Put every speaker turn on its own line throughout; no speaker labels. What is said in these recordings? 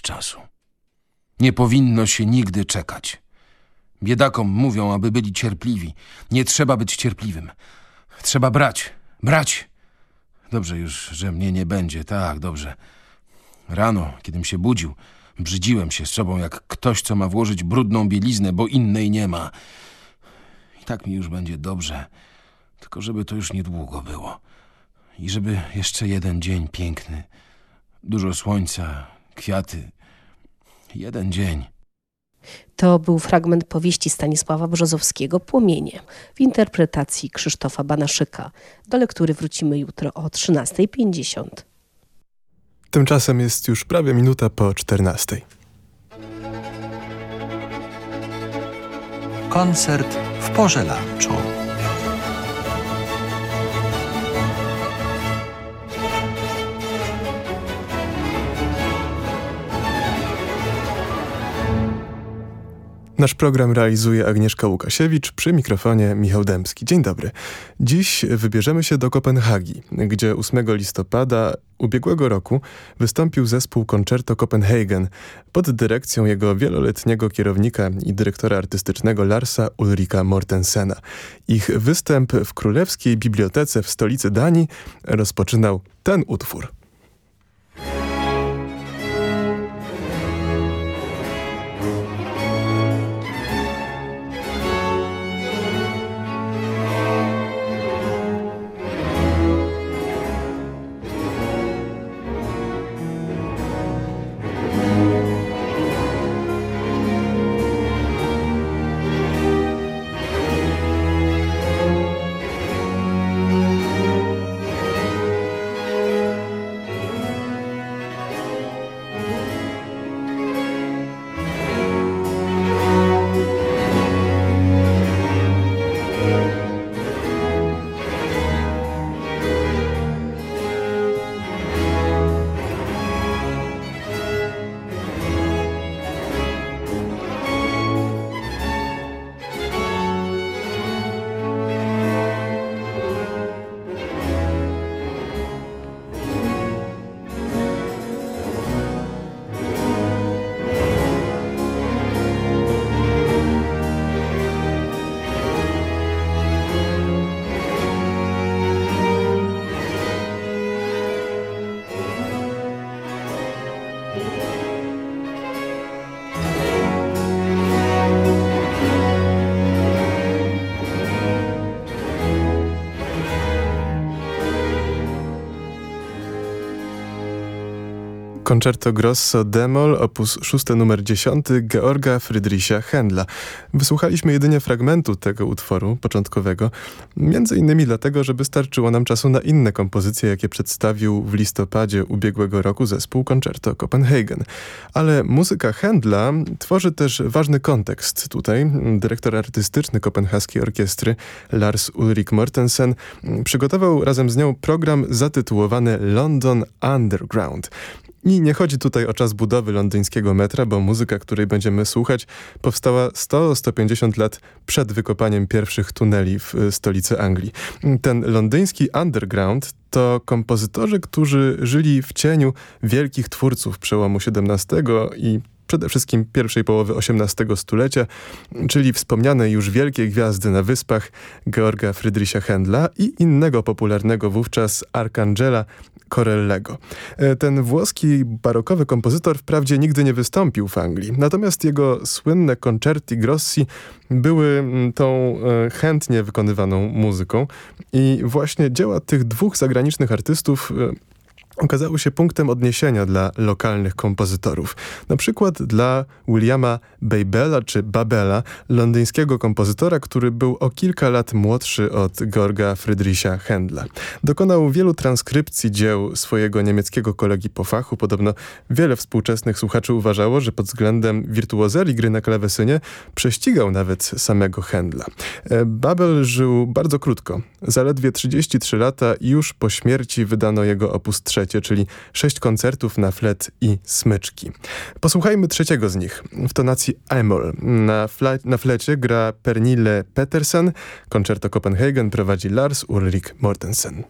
czasu. Nie powinno się nigdy czekać. Biedakom mówią, aby byli cierpliwi. Nie trzeba być cierpliwym. Trzeba brać, brać. Dobrze już, że mnie nie będzie, tak, dobrze. Rano, kiedym się budził, brzydziłem się z sobą jak ktoś, co ma włożyć brudną bieliznę, bo innej nie ma. I tak mi już będzie dobrze, tylko żeby to już niedługo było. I żeby jeszcze jeden dzień piękny, dużo słońca, kwiaty. Jeden dzień.
To był fragment powieści Stanisława Brzozowskiego Płomienie w interpretacji Krzysztofa Banaszyka. Do lektury wrócimy jutro o 13.50.
Tymczasem jest już prawie minuta po 14.
Koncert w porze lunchu.
Nasz program realizuje Agnieszka Łukasiewicz, przy mikrofonie Michał Dębski. Dzień dobry. Dziś wybierzemy się do Kopenhagi, gdzie 8 listopada ubiegłego roku wystąpił zespół Concerto Copenhagen pod dyrekcją jego wieloletniego kierownika i dyrektora artystycznego Larsa Ulrika Mortensena. Ich występ w Królewskiej Bibliotece w stolicy Danii rozpoczynał ten utwór. Concerto Grosso Demol, opus 6 numer 10 Georga Friedricha Händla. Wysłuchaliśmy jedynie fragmentu tego utworu początkowego, między innymi dlatego, że wystarczyło nam czasu na inne kompozycje, jakie przedstawił w listopadzie ubiegłego roku zespół Concerto Copenhagen. Ale muzyka Händla tworzy też ważny kontekst tutaj. Dyrektor artystyczny kopenhaskiej orkiestry Lars Ulrik Mortensen przygotował razem z nią program zatytułowany London Underground. I nie chodzi tutaj o czas budowy londyńskiego metra, bo muzyka, której będziemy słuchać, powstała 100-150 lat przed wykopaniem pierwszych tuneli w y, stolicy Anglii. Ten londyński underground to kompozytorzy, którzy żyli w cieniu wielkich twórców przełomu XVII i przede wszystkim pierwszej połowy XVIII stulecia, czyli wspomniane już wielkie gwiazdy na wyspach Georga Friedricha Händla i innego popularnego wówczas Arcangela Corellego. E, ten włoski barokowy kompozytor wprawdzie nigdy nie wystąpił w Anglii, natomiast jego słynne concerti grossi były tą e, chętnie wykonywaną muzyką i właśnie dzieła tych dwóch zagranicznych artystów e, okazały się punktem odniesienia dla lokalnych kompozytorów. Na przykład dla Williama Babela czy Babela, londyńskiego kompozytora, który był o kilka lat młodszy od Georga Friedricha Händla. Dokonał wielu transkrypcji dzieł swojego niemieckiego kolegi po fachu. Podobno wiele współczesnych słuchaczy uważało, że pod względem wirtuozerii gry na klawesynie prześcigał nawet samego Händla. E, Babel żył bardzo krótko. Zaledwie 33 lata i już po śmierci wydano jego opus trzeci czyli sześć koncertów na flet i smyczki. Posłuchajmy trzeciego z nich, w tonacji Amol. Na, na flecie gra Pernille Petersen, koncerto Copenhagen prowadzi Lars Ulrik Mortensen.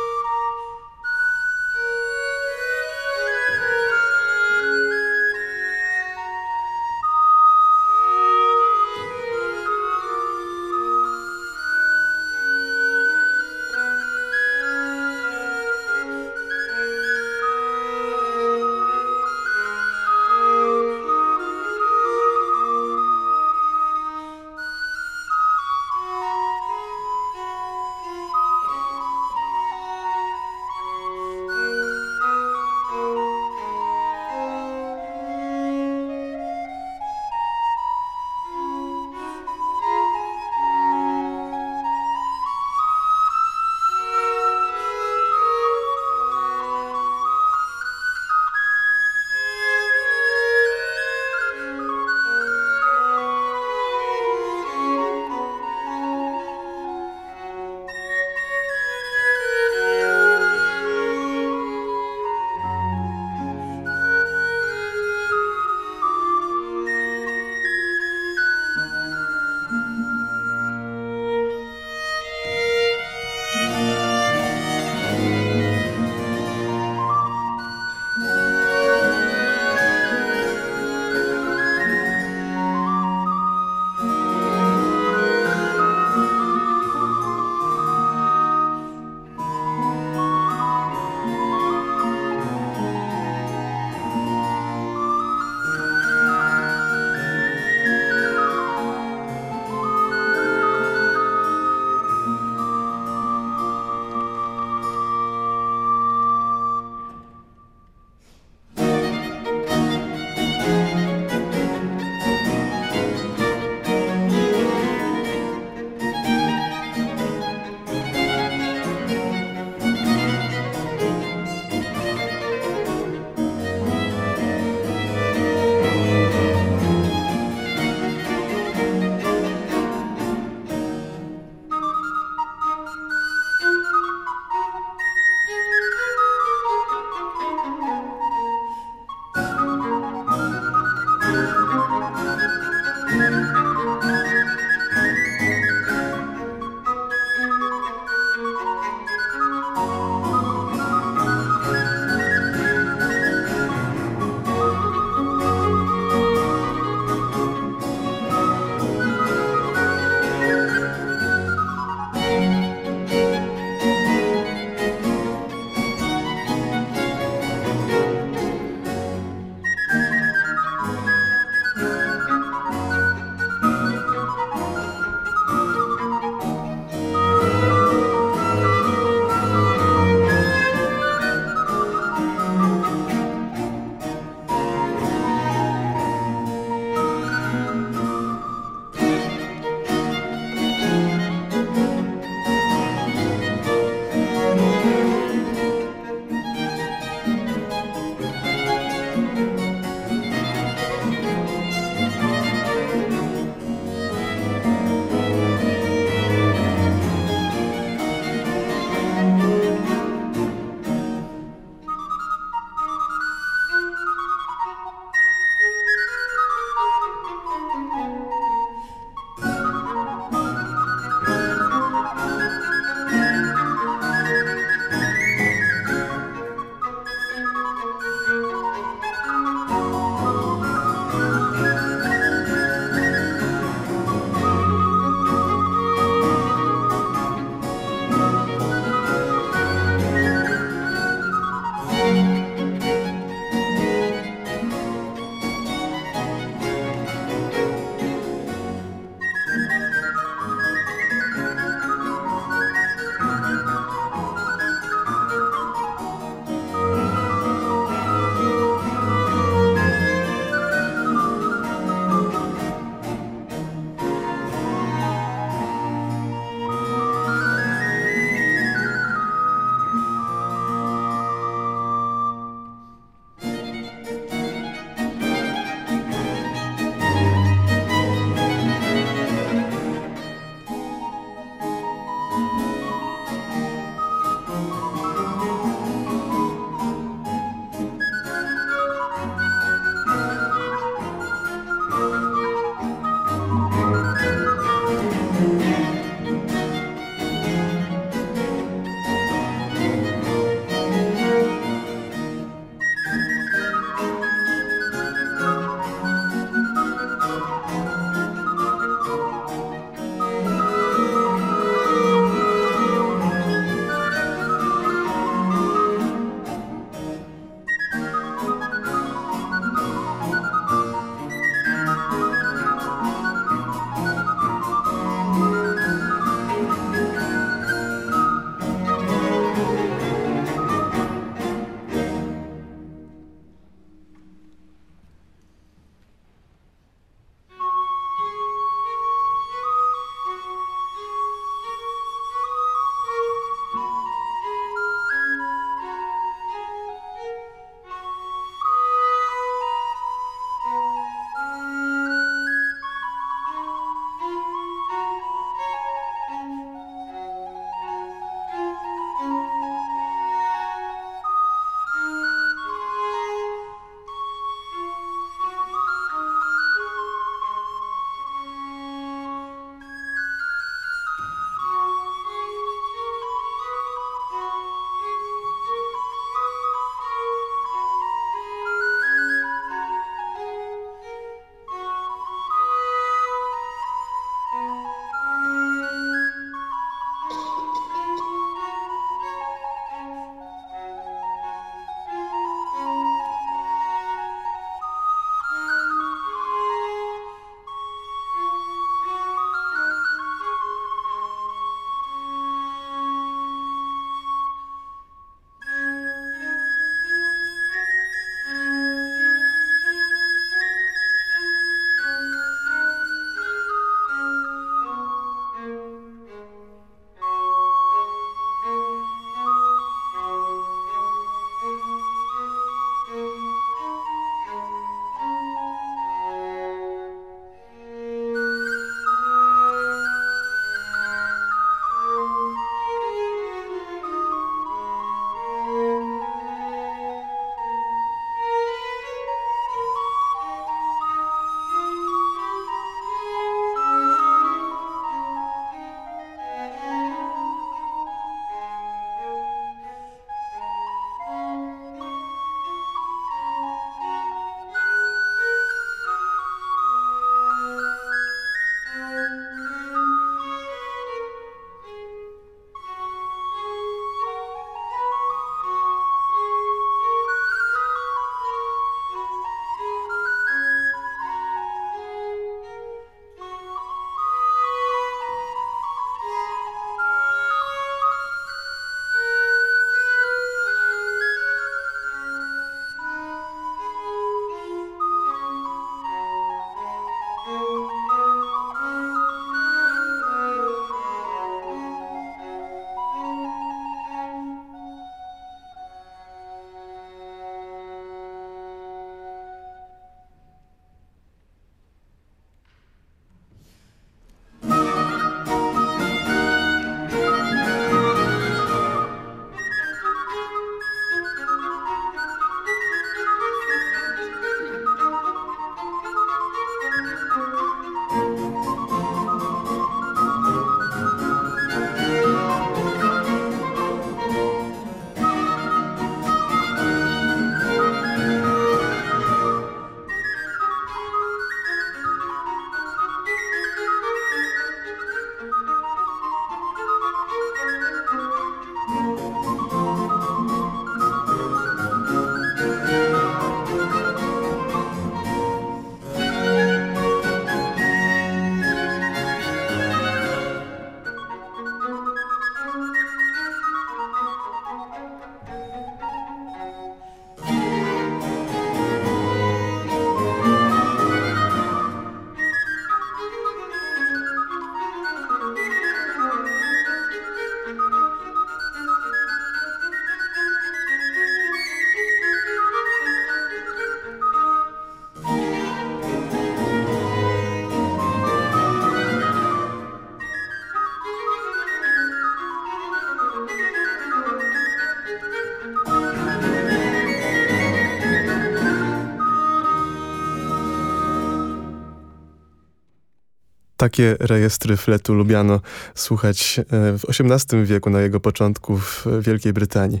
Takie rejestry fletu lubiano słuchać e, w XVIII wieku, na jego początku w Wielkiej Brytanii.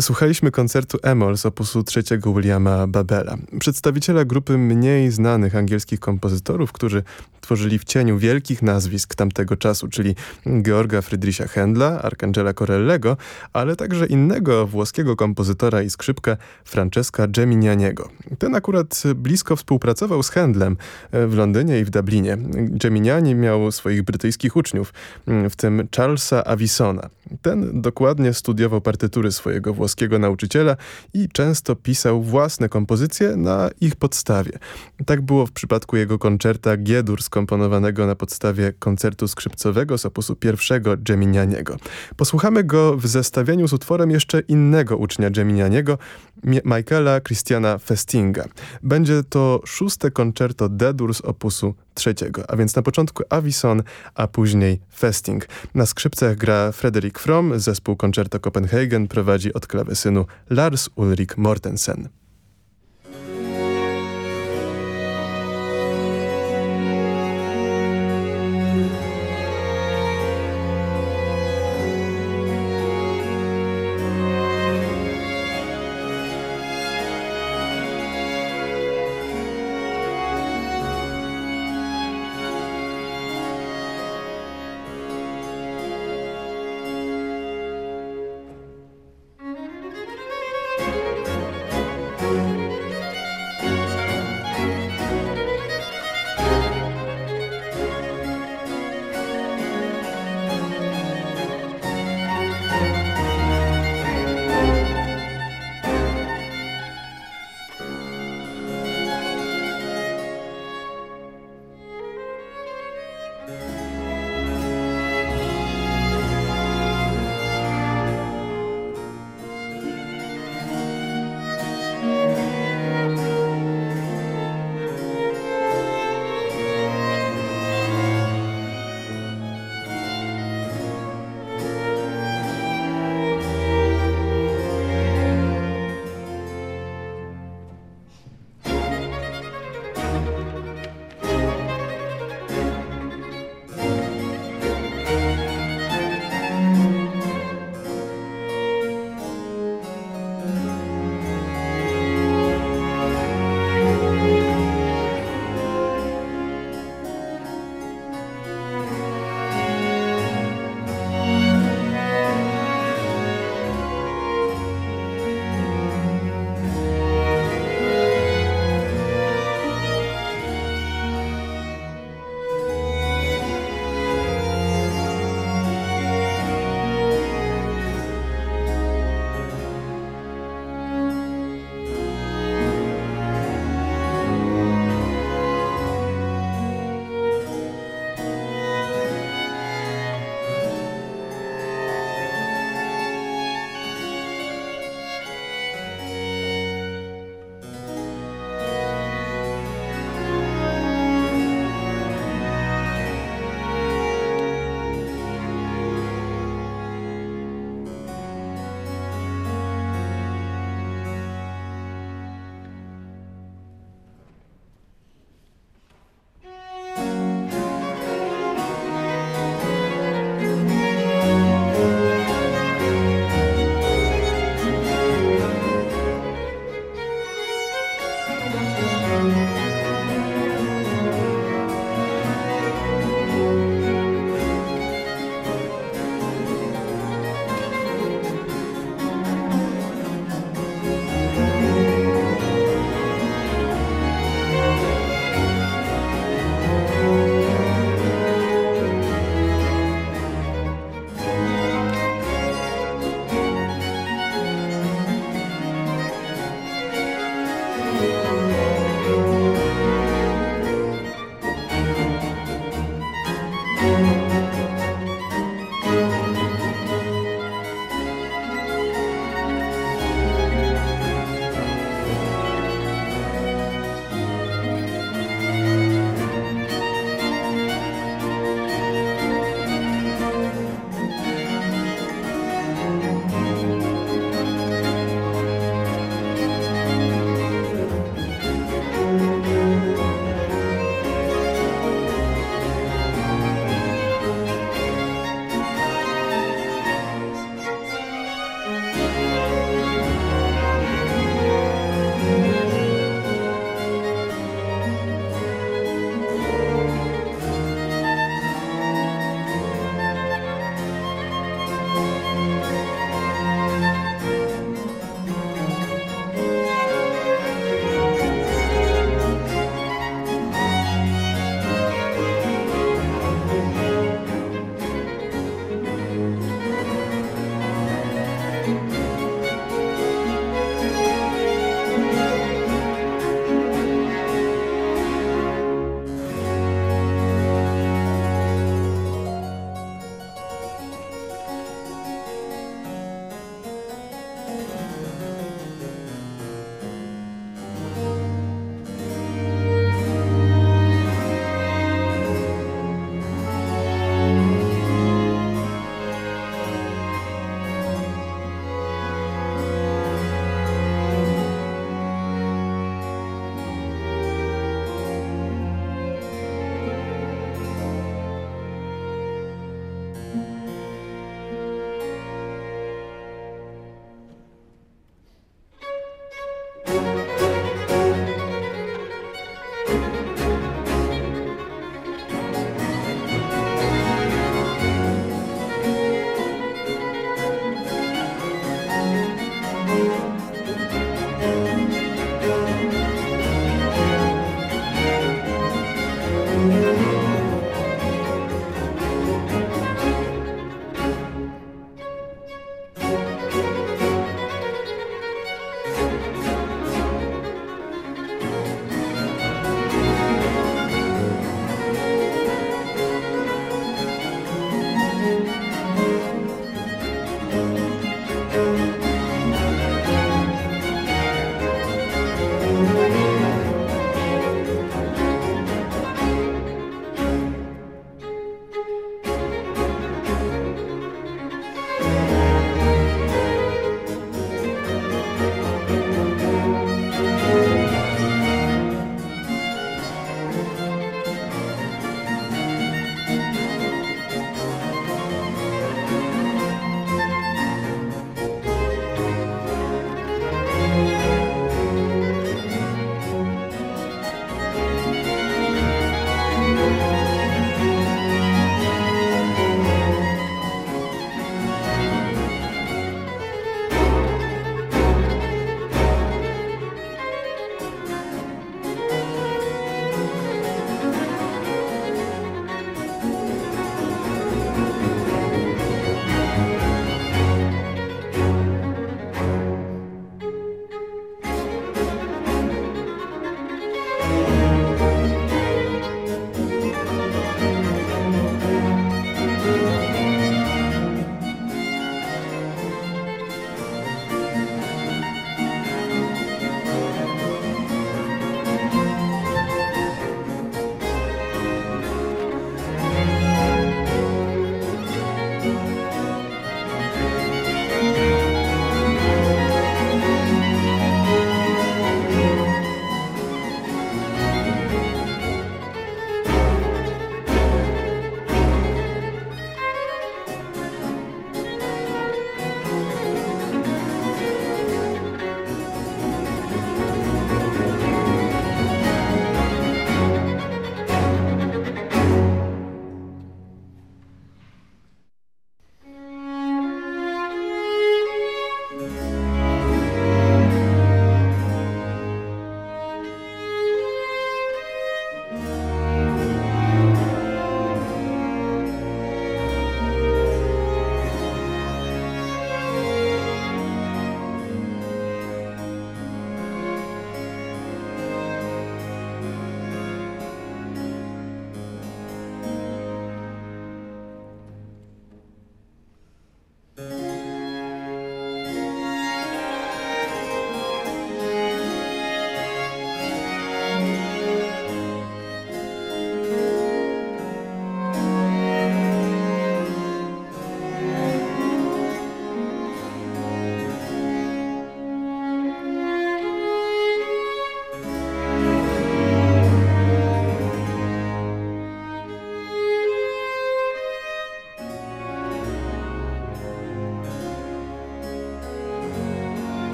Słuchaliśmy koncertu Emol z opusu trzeciego Williama Babela, przedstawiciela grupy mniej znanych angielskich kompozytorów, którzy tworzyli w cieniu wielkich nazwisk tamtego czasu, czyli Georga Friedricha Händla, Arcangela Corellego, ale także innego włoskiego kompozytora i skrzypka Francesca Geminianiego. Ten akurat blisko współpracował z Händlem e, w Londynie i w Dublinie. Miał swoich brytyjskich uczniów, w tym Charlesa Avisona. Ten dokładnie studiował partytury swojego włoskiego nauczyciela i często pisał własne kompozycje na ich podstawie. Tak było w przypadku jego koncerta G-dur skomponowanego na podstawie koncertu skrzypcowego z opusu pierwszego Geminianiego. Posłuchamy go w zestawieniu z utworem jeszcze innego ucznia Geminianiego, Michaela Christiana Festinga. Będzie to szóste koncerto D-dur z opusu trzeciego, a więc na początku Avison, a później Festing. Na skrzypcach gra Frederick Fromm, zespół Concerto Copenhagen prowadzi od klawesynu Lars Ulrik Mortensen.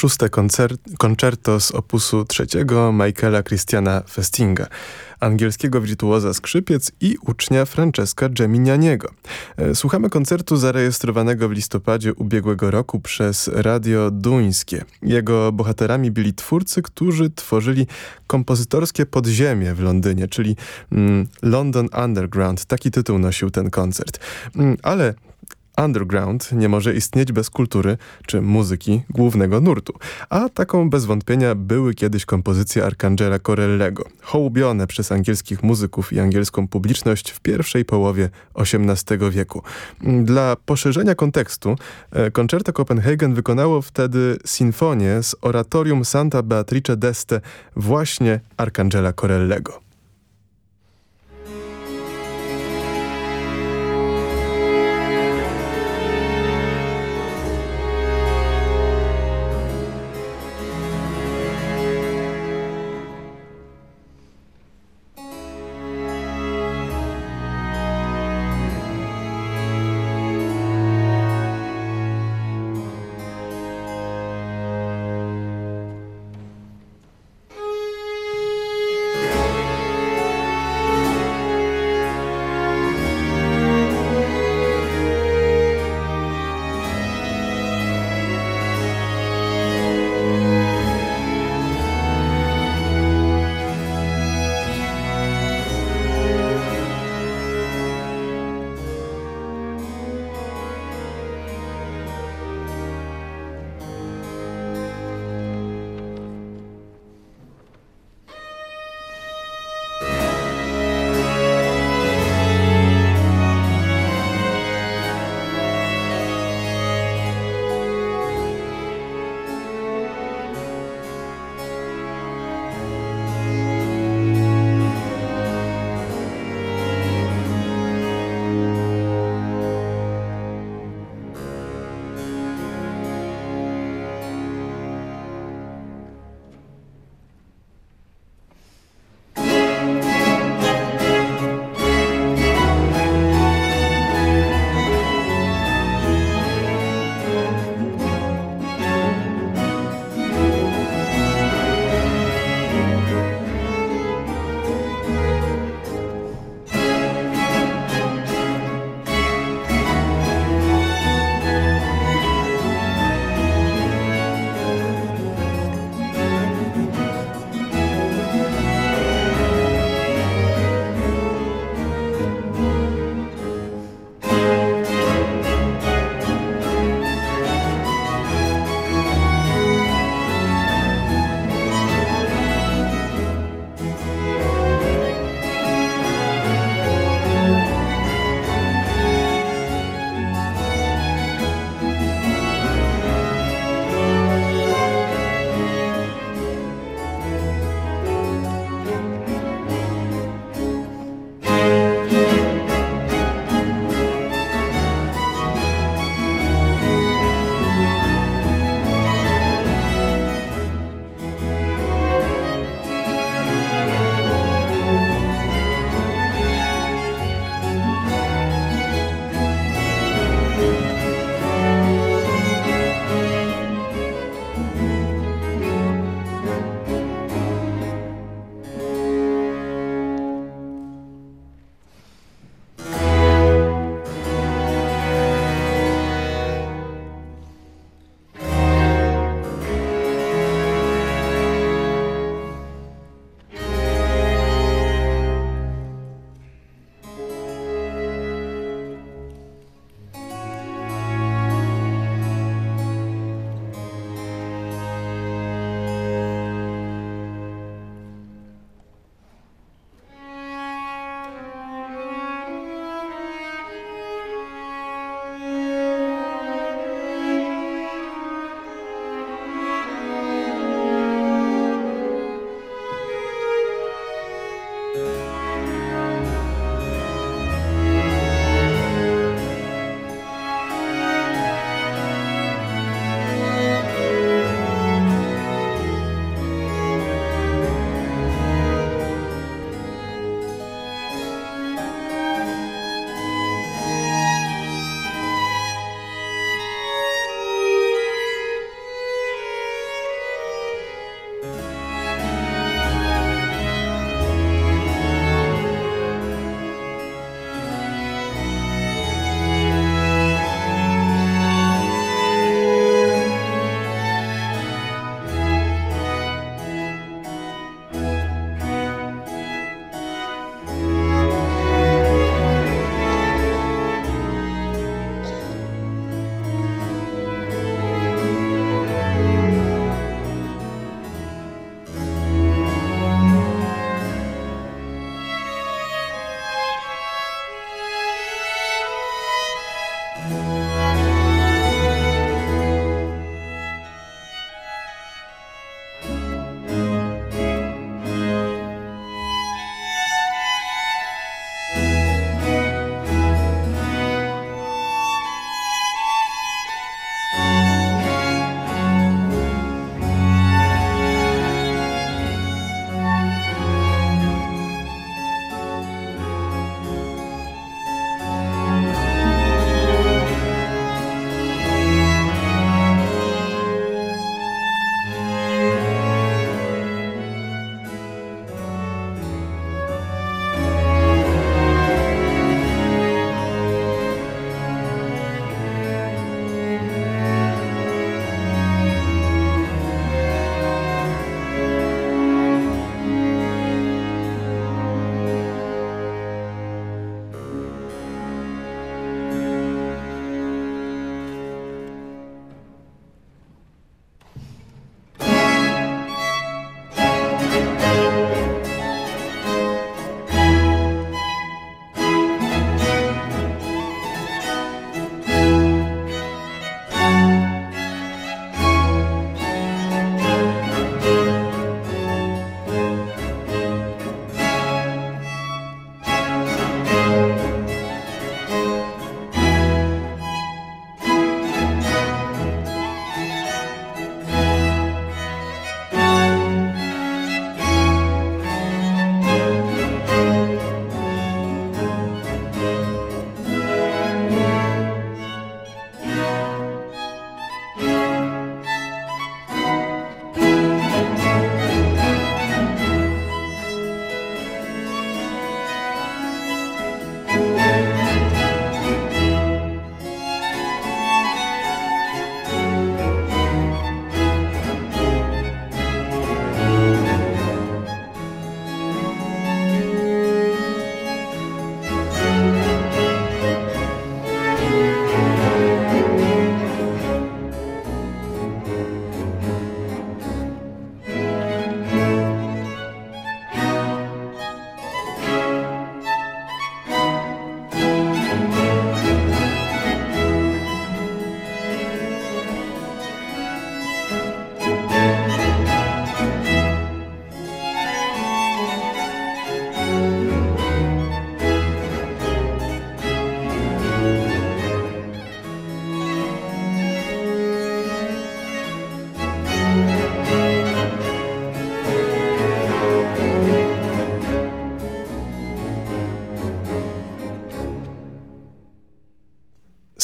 Szóste koncerto z opusu trzeciego Michaela Christiana Festinga, angielskiego wirtuoza skrzypiec i ucznia Francesca Geminianiego. E, słuchamy koncertu zarejestrowanego w listopadzie ubiegłego roku przez Radio Duńskie. Jego bohaterami byli twórcy, którzy tworzyli kompozytorskie podziemie w Londynie, czyli mm, London Underground. Taki tytuł nosił ten koncert. Mm, ale Underground nie może istnieć bez kultury czy muzyki głównego nurtu, a taką bez wątpienia były kiedyś kompozycje Arcangela Corellego, hołubione przez angielskich muzyków i angielską publiczność w pierwszej połowie XVIII wieku. Dla poszerzenia kontekstu e, Copenhagen wykonało wtedy sinfonię z oratorium Santa Beatrice d'Este właśnie Arcangela Corellego.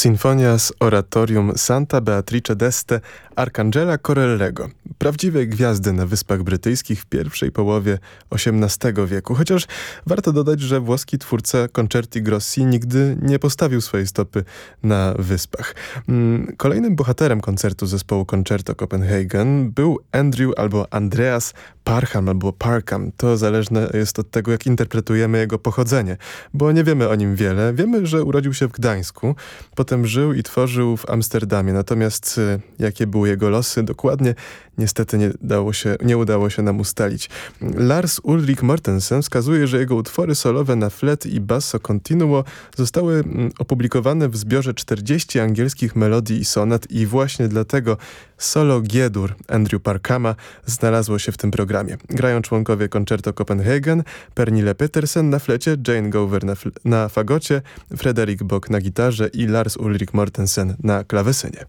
Sinfonia z oratorium Santa Beatrice d'Este Arcangela Corellego, prawdziwej gwiazdy na Wyspach Brytyjskich w pierwszej połowie XVIII wieku. Chociaż warto dodać, że włoski twórca Concerti Grossi nigdy nie postawił swojej stopy na Wyspach. Mm, kolejnym bohaterem koncertu zespołu Concerto Copenhagen był Andrew albo Andreas Parham albo Parkham. To zależne jest od tego, jak interpretujemy jego pochodzenie, bo nie wiemy o nim wiele. Wiemy, że urodził się w Gdańsku, potem żył i tworzył w Amsterdamie. Natomiast y, jakie były jego losy dokładnie, niestety nie, dało się, nie udało się nam ustalić. Lars Ulrich Mortensen wskazuje, że jego utwory solowe na flet i basso continuo zostały mm, opublikowane w zbiorze 40 angielskich melodii i sonat i właśnie dlatego solo G-dur Andrew Parkama znalazło się w tym programie. Grają członkowie Concerto Copenhagen, Pernille Petersen na flecie, Jane Gover na, na fagocie, Frederick Bock na gitarze i Lars Ulrich Mortensen na klawesynie.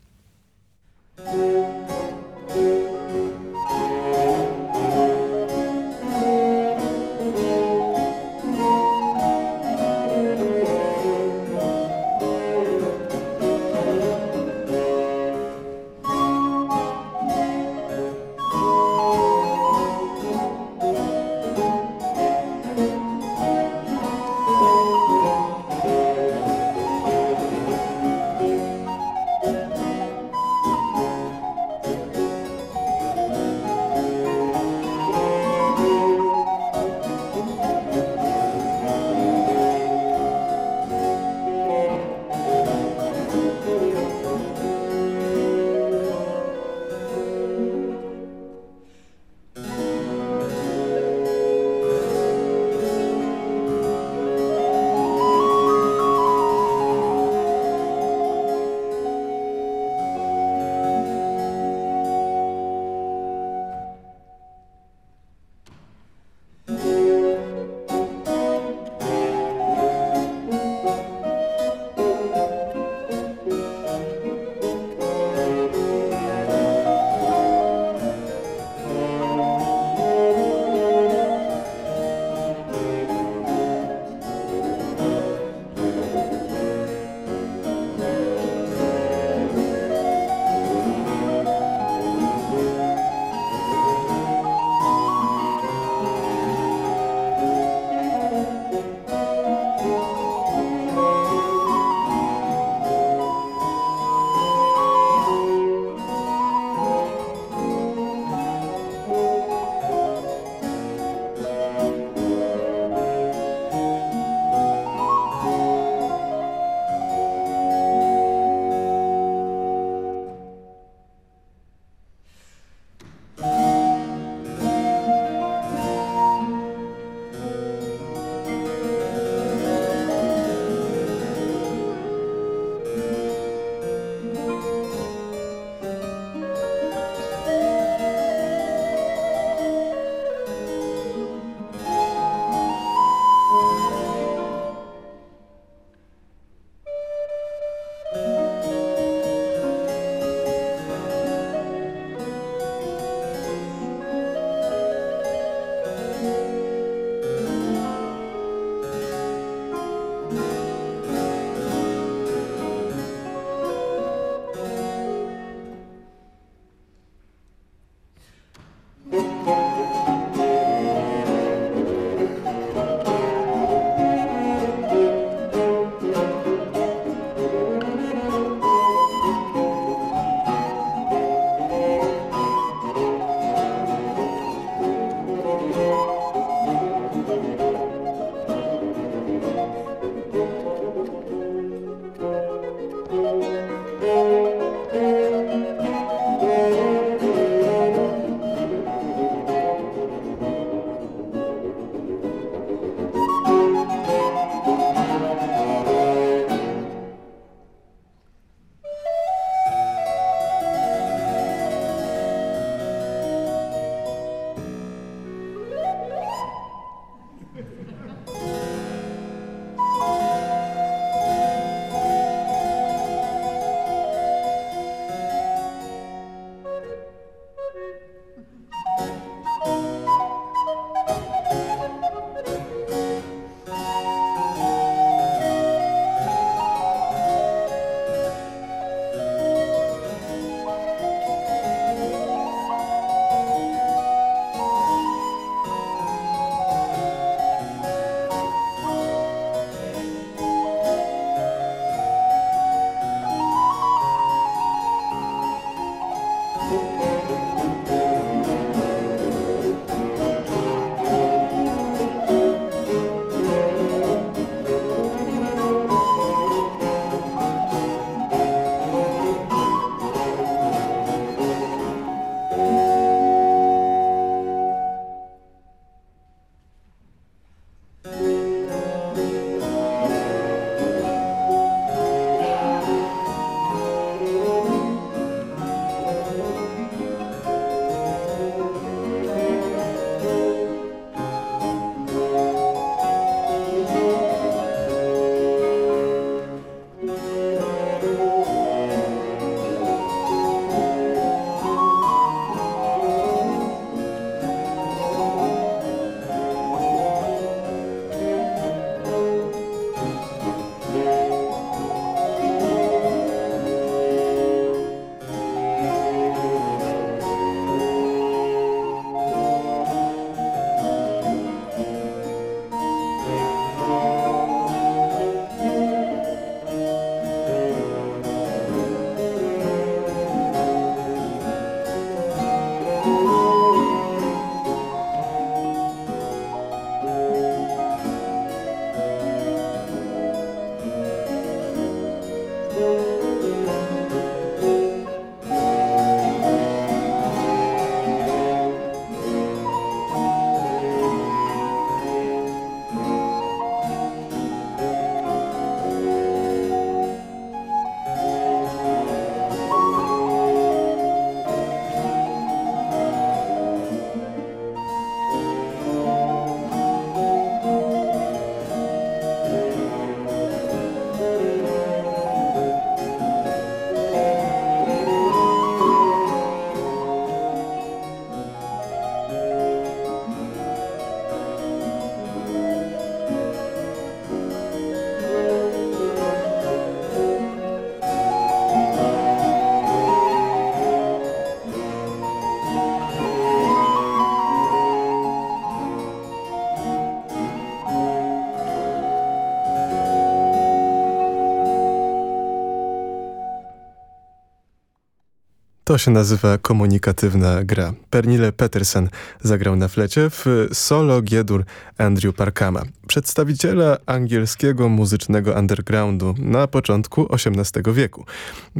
To się nazywa komunikatywna gra. Pernille Petersen zagrał na flecie w solo Giedur Andrew Parkama, przedstawiciela angielskiego muzycznego undergroundu na początku XVIII wieku.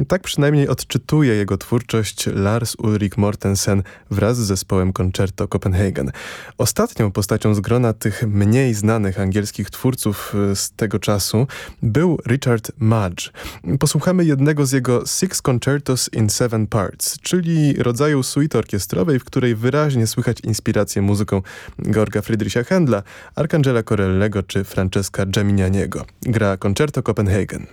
Tak przynajmniej odczytuje jego twórczość Lars Ulrik Mortensen wraz z zespołem Concerto Copenhagen. Ostatnią postacią z grona tych mniej znanych angielskich twórców z tego czasu był Richard Mudge. Posłuchamy jednego z jego Six Concertos in Seven Parts, czyli rodzaju suity orkiestrowej, w której wyraźnie słychać inspirację muzyką Georga Friedricha Händla, Arcangela Corellego czy Francesca Geminianiego. Gra Concerto Copenhagen.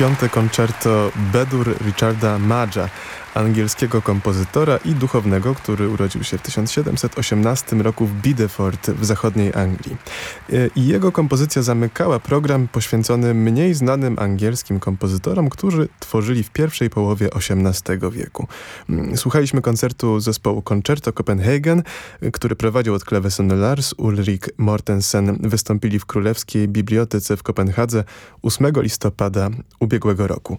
Piąte koncerto Bedur Richarda Madża, angielskiego kompozytora i duchownego, który urodził się w 1718 roku w Bideford w zachodniej Anglii. E, I jego kompozycja zamykała program poświęcony mniej znanym angielskim kompozytorom, którzy tworzyli w pierwszej połowie XVIII wieku. Mm, Słuchaliśmy koncertu zespołu Concerto Copenhagen, który prowadził od klawesonu Lars Ulrik Mortensen. Wystąpili w Królewskiej Bibliotece w Kopenhadze 8 listopada ubiegłego roku.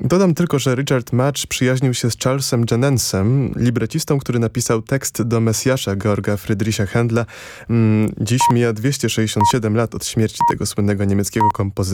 Dodam tylko, że Richard Match przyjaźnił się z Charlesem Jennensem, librecistą, który napisał tekst do Mesjasza Georga Friedricha Händla. Mm, Dziś mija 267 lat od śmierci tego słynnego niemieckiego kompozytora.